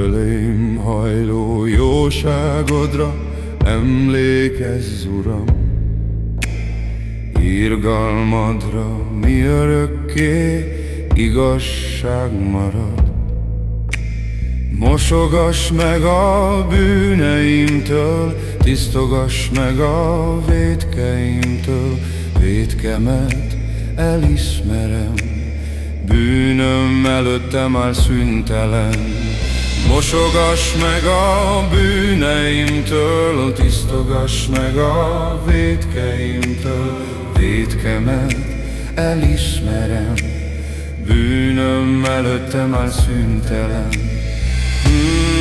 Fölém hajló jóságodra emlékezz, Uram, Irgalmadra mi örökké igazság marad. Mosogass meg a bűneimtől, tisztogass meg a védkeimtől, védkemet elismerem, bűnöm előttem már szüntelen. Mosogass meg a bűneimtől, tisztogass meg a védkeimtől, védkemet elismerem, bűnöm előtte már szüntelen. Hmm.